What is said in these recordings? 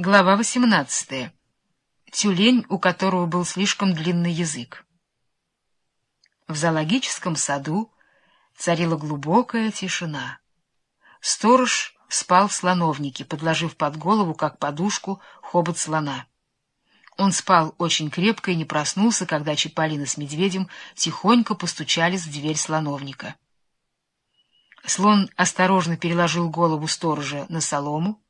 Глава 18. Тюлень, у которого был слишком длинный язык. В зоологическом саду царила глубокая тишина. Сторож спал в слоновнике, подложив под голову, как подушку, хобот слона. Он спал очень крепко и не проснулся, когда Чиполлино с медведем тихонько постучались в дверь слоновника. Слон осторожно переложил голову сторожа на солому,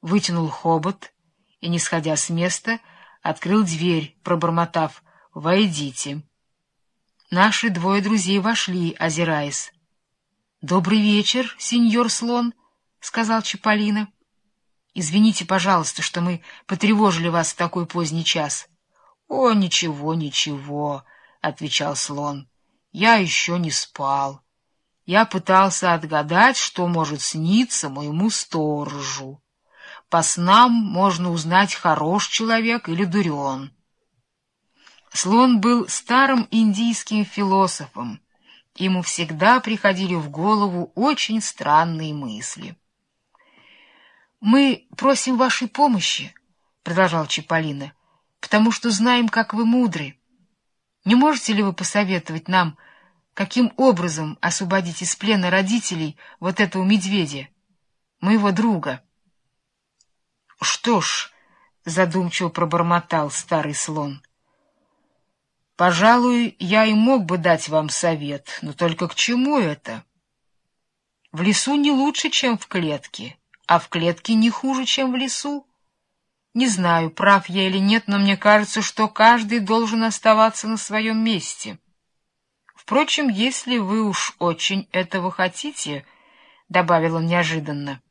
вытянул хобот и, не сходя с места, открыл дверь, пробормотав «Войдите». Наши двое друзей вошли, озираясь. — Добрый вечер, сеньор слон, — сказал Чаполина. — Извините, пожалуйста, что мы потревожили вас в такой поздний час. — О, ничего, ничего, — отвечал слон. — Я еще не спал. Я пытался отгадать, что может сниться моему сторожу. По снам можно узнать, хорош человек или дурен. Слон был старым индийским философом. Ему всегда приходили в голову очень странные мысли. «Мы просим вашей помощи», — продолжал Чиполлино, — «потому что знаем, как вы мудры. Не можете ли вы посоветовать нам, каким образом освободить из плена родителей вот этого медведя, моего друга?» — Что ж, — задумчиво пробормотал старый слон, — пожалуй, я и мог бы дать вам совет, но только к чему это? В лесу не лучше, чем в клетке, а в клетке не хуже, чем в лесу. Не знаю, прав я или нет, но мне кажется, что каждый должен оставаться на своем месте. Впрочем, если вы уж очень этого хотите, — добавил он неожиданно, —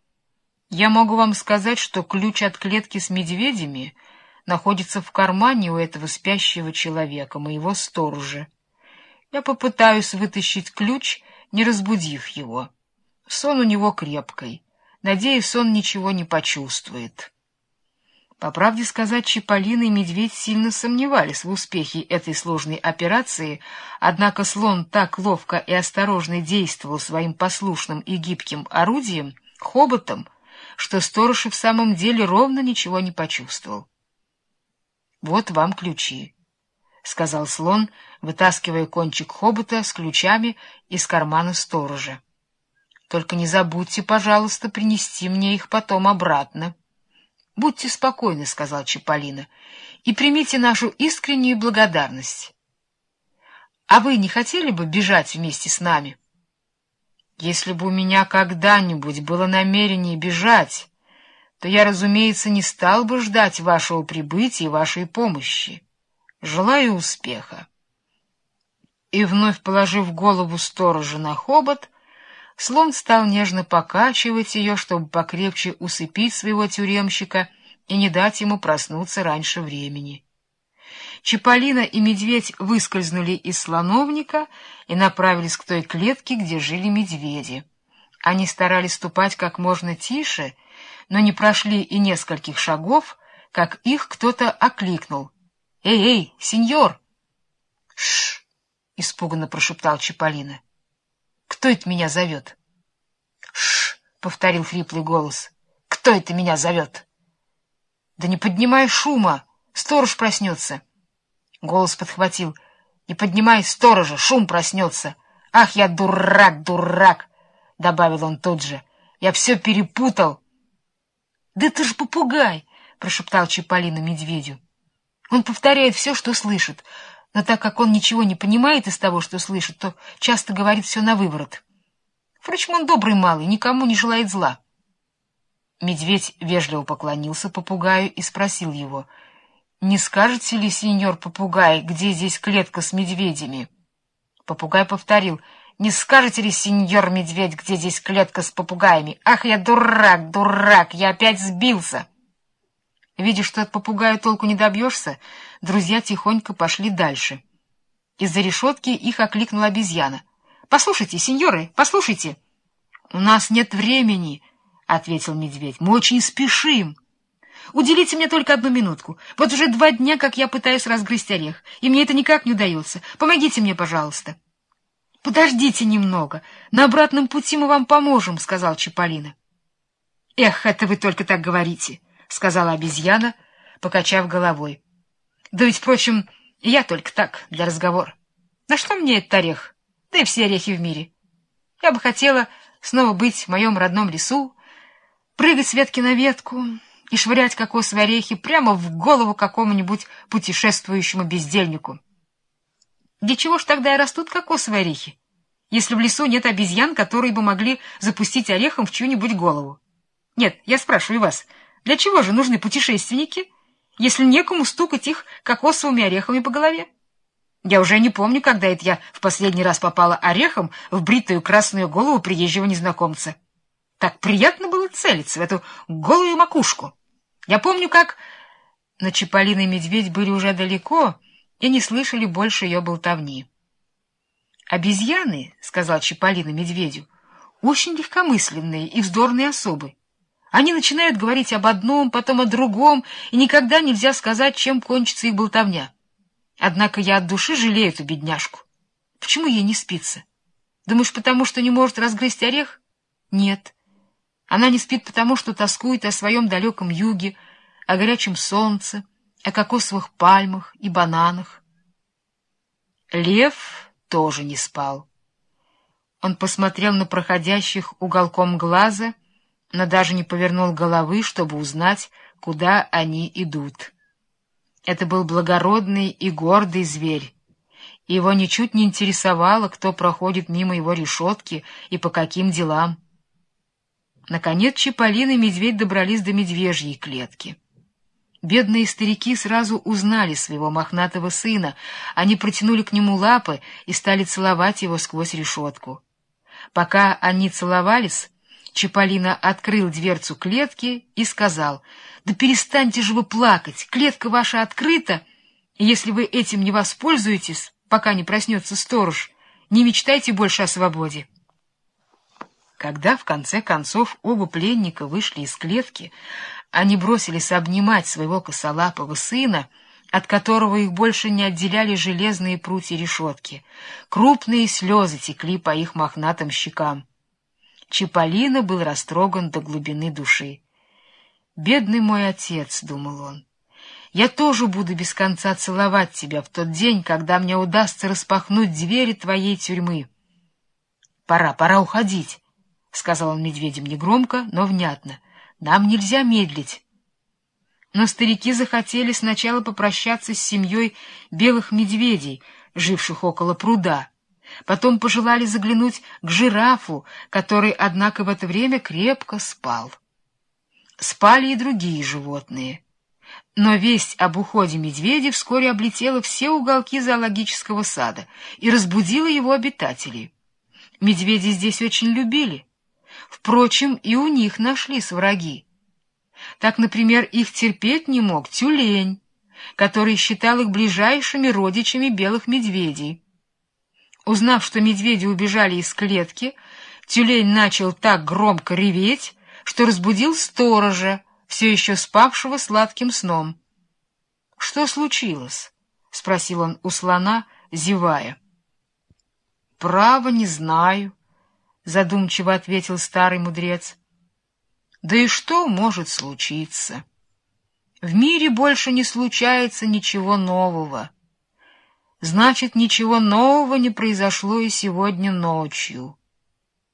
я могу вам сказать, что ключ от клетки с медведями находится в кармане у этого спящего человека, моего сторожа. Я попытаюсь вытащить ключ, не разбудив его. Сон у него крепкий. Надеюсь, он ничего не почувствует. По правде сказать, Чиполлино и медведь сильно сомневались в успехе этой сложной операции, однако слон так ловко и осторожно действовал своим послушным и гибким орудием, хоботом, что сторож и в самом деле ровно ничего не почувствовал. — Вот вам ключи, — сказал слон, вытаскивая кончик хобота с ключами из кармана сторожа. — Только не забудьте, пожалуйста, принести мне их потом обратно. — Будьте спокойны, — сказал Чиполлино, — и примите нашу искреннюю благодарность. — А вы не хотели бы бежать вместе с нами? — если бы у меня когда-нибудь было намерение бежать, то я, разумеется, не стал бы ждать вашего прибытия и вашей помощи. Желаю успеха. И, вновь положив голову сторожа на хобот, слон стал нежно покачивать ее, чтобы покрепче усыпить своего тюремщика и не дать ему проснуться раньше времени. Чиполлино и медведь выскользнули из слоновника и направились к той клетке, где жили медведи. Они старались ступать как можно тише, но не прошли и нескольких шагов, как их кто-то окликнул. «Эй, эй, сеньор!» «Ш-ш!» — испуганно прошептал Чиполлино. «Кто это меня зовет?» «Ш-ш!» — повторил хриплый голос. «Кто это меня зовет?» «Да не поднимай шума! Сторож проснется!» Голос подхватил. — Не поднимай сторожа, шум проснется. — Ах, я дурак, дурак! — добавил он тут же. — Я все перепутал. — Да ты ж попугай! — прошептал Чиполлино медведю. Он повторяет все, что слышит, но так как он ничего не понимает из того, что слышит, то часто говорит все на выворот. Впрочем, он добрый малый, никому не желает зла. Медведь вежливо поклонился попугаю и спросил его — «Не скажете ли, сеньор попугай, где здесь клетка с медведями?» Попугай повторил. «Не скажете ли, сеньор медведь, где здесь клетка с попугаями? Ах, я дурак, дурак, я опять сбился!» Видя, что от попугая толку не добьешься, друзья тихонько пошли дальше. Из-за решетки их окликнула обезьяна. «Послушайте, сеньоры, послушайте!» «У нас нет времени», — ответил медведь. «Мы очень спешим». Уделите мне только одну минутку. Вот уже два дня, как я пытаюсь разгрызть орех, и мне это никак не удается. Помогите мне, пожалуйста. — Подождите немного. На обратном пути мы вам поможем, — сказал Чиполлино. — Эх, это вы только так говорите. — сказала обезьяна, покачав головой. — Да ведь, впрочем, я только так, для разговора. На что мне этот орех? Да и все орехи в мире. Я бы хотела снова быть в моем родном лесу, прыгать с ветки на ветку и швырять кокосовые орехи прямо в голову какому-нибудь путешествующему бездельнику. Для чего ж тогда и растут кокосовые орехи, если в лесу нет обезьян, которые бы могли запустить орехом в чью-нибудь голову? Нет, я спрашиваю вас, для чего же нужны путешественники, если некому стукать их кокосовыми орехами по голове? Я уже не помню, когда это я в последний раз попала орехом в бритую красную голову приезжего незнакомца. Так приятно было целиться в эту голую макушку. Я помню, как... Но Чаполина и Медведь были уже далеко и не слышали больше ее болтовни. «Обезьяны, — сказал Чаполина Медведю, — очень легкомысленные и вздорные особы. Они начинают говорить об одном, потом о другом, и никогда нельзя сказать, чем кончится их болтовня. Однако я от души жалею эту бедняжку. Почему ей не спится? Думаешь, потому что не может разгрызть орех? Нет. Она не спит потому, что тоскует о своем далеком юге, о горячем солнце, о кокосовых пальмах и бананах. Лев тоже не спал. Он посмотрел на проходящих уголком глаза, но даже не повернул головы, чтобы узнать, куда они идут. Это был благородный и гордый зверь. Его ничуть не интересовало, кто проходит мимо его решетки и по каким делам. Наконец Чиполлино и медведь добрались до медвежьей клетки. Бедные старики сразу узнали своего мохнатого сына. Они протянули к нему лапы и стали целовать его сквозь решетку. Пока они целовались, Чиполлино открыл дверцу клетки и сказал, «Да перестаньте же вы плакать, клетка ваша открыта, и если вы этим не воспользуетесь, пока не проснется сторож, не мечтайте больше о свободе». Когда, в конце концов, оба пленника вышли из клетки, они бросились обнимать своего косолапого сына, от которого их больше не отделяли железные прутья решетки. Крупные слезы текли по их мохнатым щекам. Чиполлино был растроган до глубины души. «Бедный мой отец», — думал он, — «я тоже буду без конца целовать тебя в тот день, когда мне удастся распахнуть двери твоей тюрьмы». «Пора, пора уходить». — сказал он медведям негромко, но внятно. — Нам нельзя медлить. Но старики захотели сначала попрощаться с семьей белых медведей, живших около пруда. Потом пожелали заглянуть к жирафу, который, однако, в это время крепко спал. Спали и другие животные. Но весть об уходе медведя вскоре облетела все уголки зоологического сада и разбудила его обитателей. Медведи здесь очень любили. Впрочем, и у них нашлись враги. Так, например, их терпеть не мог тюлень, который считал их ближайшими родичами белых медведей. Узнав, что медведи убежали из клетки, тюлень начал так громко реветь, что разбудил сторожа, все еще спавшего сладким сном. — Что случилось? — спросил он у слона, зевая. — Право не знаю, задумчиво ответил старый мудрец. Да и что может случиться? В мире больше не случается ничего нового. Значит, ничего нового не произошло и сегодня ночью.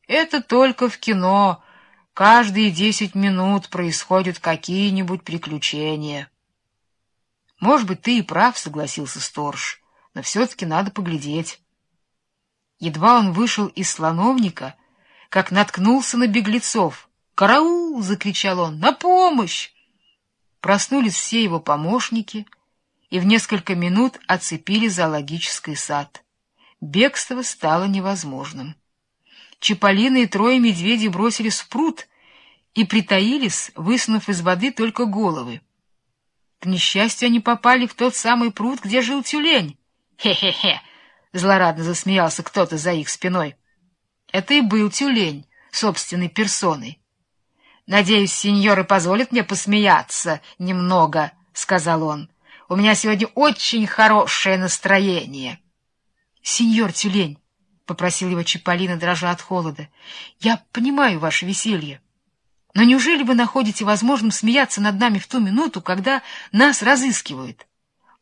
Это только в кино. Каждые десять минут происходят какие-нибудь приключения. Может быть, ты и прав, согласился сторож, но все-таки надо поглядеть. Едва он вышел из слоновника, как наткнулся на беглецов. «Караул!» — закричал он. «На помощь!» Проснулись все его помощники и в несколько минут оцепили зоологический сад. Бегство стало невозможным. Чиполлино и трое медведей бросились в пруд и притаились, высунув из воды только головы. К несчастью, они попали в тот самый пруд, где жил тюлень. «Хе-хе-хе!» — злорадно засмеялся кто-то за их спиной. Это и был тюлень, собственной персоной. — Надеюсь, сеньоры позволят мне посмеяться немного, — сказал он. — У меня сегодня очень хорошее настроение. — Сеньор тюлень, — попросил его Чиполлино, дрожа от холода, — я понимаю ваше веселье. Но неужели вы находите возможным смеяться над нами в ту минуту, когда нас разыскивают?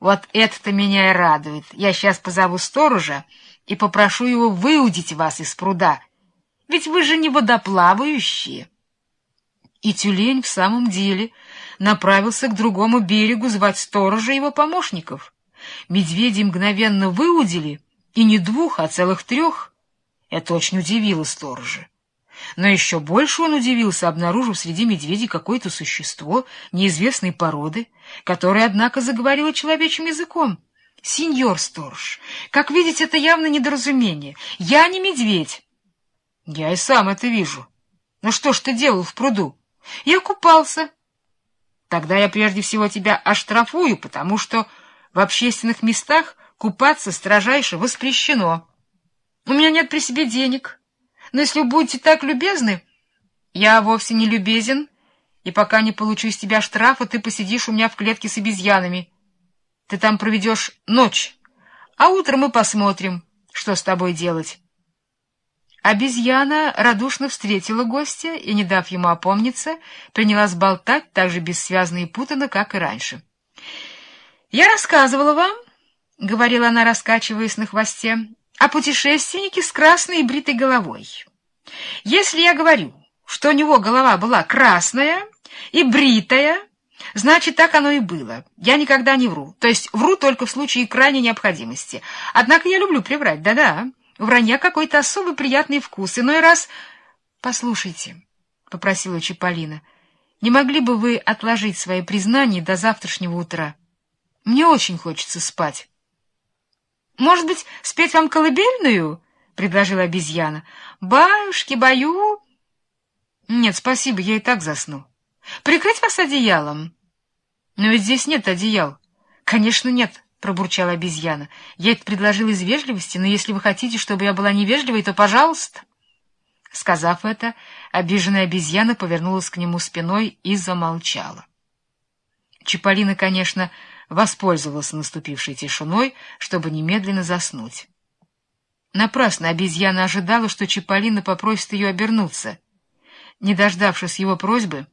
Вот это-то меня и радует. Я сейчас позову сторожа и попрошу его выудить вас из пруда. Ведь вы же не водоплавающие. И тюлень в самом деле направился к другому берегу звать сторожа его помощников. Медведи мгновенно выудили, и не двух, а целых трех. Это очень удивило сторожа. Но еще больше он удивился, обнаружив среди медведей какое-то существо неизвестной породы, которое, однако, заговорило человечьим языком. — Сеньор сторож, как видите, это явно недоразумение. Я не медведь. — Я и сам это вижу. Ну что ж ты делал в пруду? — Я купался. — Тогда я прежде всего тебя оштрафую, потому что в общественных местах купаться строжайше воспрещено. У меня нет при себе денег. — но если вы будете так любезны... Я вовсе не любезен, и пока не получу из тебя штрафа, ты посидишь у меня в клетке с обезьянами. Ты там проведешь ночь, а утром мы посмотрим, что с тобой делать. Обезьяна радушно встретила гостя и, не дав ему опомниться, принялась болтать так же бессвязно и путанно, как и раньше. — Я рассказывала вам, — говорила она, раскачиваясь на хвосте, о путешественнике с красной и бритой головой. Если я говорю, что у него голова была красная и бритая, значит, так оно и было. Я никогда не вру. То есть вру только в случае крайней необходимости. Однако я люблю приврать, да-да. У вранья какой-то особый приятный вкус. Иной раз... — Послушайте, — попросила Чиполлино, — не могли бы вы отложить свои признания до завтрашнего утра? Мне очень хочется спать. Может быть, спеть вам колыбельную? — предложила обезьяна. — Баюшки, баю... — Нет, спасибо, я и так засну. — Прикрыть вас одеялом? — Но ведь здесь нет одеял. — Конечно, нет, — пробурчала обезьяна. — Я это предложила из вежливости, но если вы хотите, чтобы я была невежливой, то пожалуйста. Сказав это, обиженная обезьяна повернулась к нему спиной и замолчала. Чиполлино, конечно, воспользовался наступившей тишиной, чтобы немедленно заснуть. Напрасно обезьяна ожидала, что Чиполлино попросит ее обернуться. Не дождавшись его просьбы,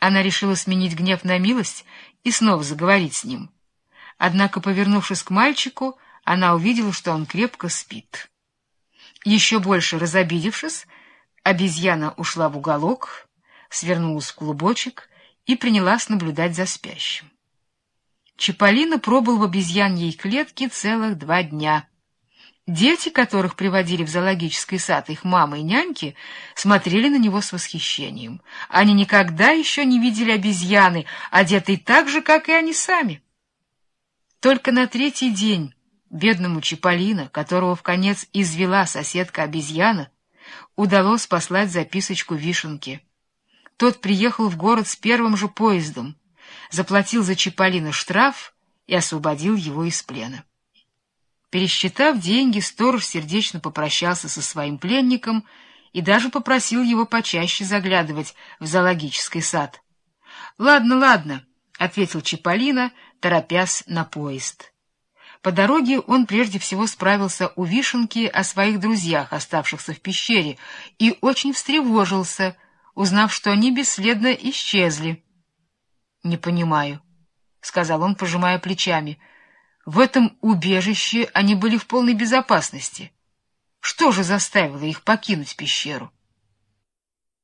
она решила сменить гнев на милость и снова заговорить с ним. Однако, повернувшись к мальчику, она увидела, что он крепко спит. Еще больше разобидевшись, обезьяна ушла в уголок, свернулась в клубочек и принялась наблюдать за спящим. Чиполлино пробыл в обезьяньей клетке целых два дня. Дети, которых приводили в зоологический сад их мамы и няньки, смотрели на него с восхищением. Они никогда еще не видели обезьяны, одетой так же, как и они сами. Только на третий день бедному Чиполлино, которого в конец извела соседка-обезьяна, удалось послать записочку Вишенке. Тот приехал в город с первым же поездом, заплатил за Чиполлино штраф и освободил его из плена. Пересчитав деньги, сторож сердечно попрощался со своим пленником и даже попросил его почаще заглядывать в зоологический сад. — Ладно, ладно, — ответил Чиполлино, торопясь на поезд. По дороге он прежде всего справился у Вишенки о своих друзьях, оставшихся в пещере, и очень встревожился, узнав, что они бесследно исчезли. — Не понимаю, — сказал он, пожимая плечами. В этом убежище они были в полной безопасности. Что же заставило их покинуть пещеру?